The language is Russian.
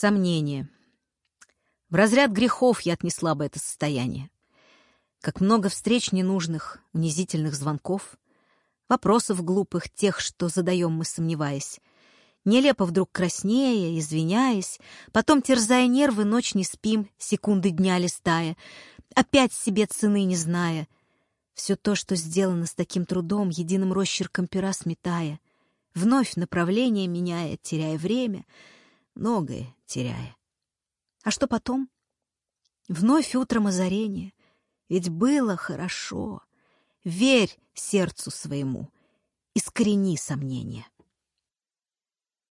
Сомнение. В разряд грехов я отнесла бы это состояние. Как много встреч ненужных, унизительных звонков, вопросов глупых, тех, что задаем мы, сомневаясь. Нелепо вдруг краснея, извиняясь, потом, терзая нервы, ночь не спим, секунды дня листая, опять себе цены не зная. Все то, что сделано с таким трудом, единым росчерком пера сметая, вновь направление меняя, теряя время, многое теряя. А что потом? Вновь утром озарение. Ведь было хорошо. Верь сердцу своему, искорени сомнения.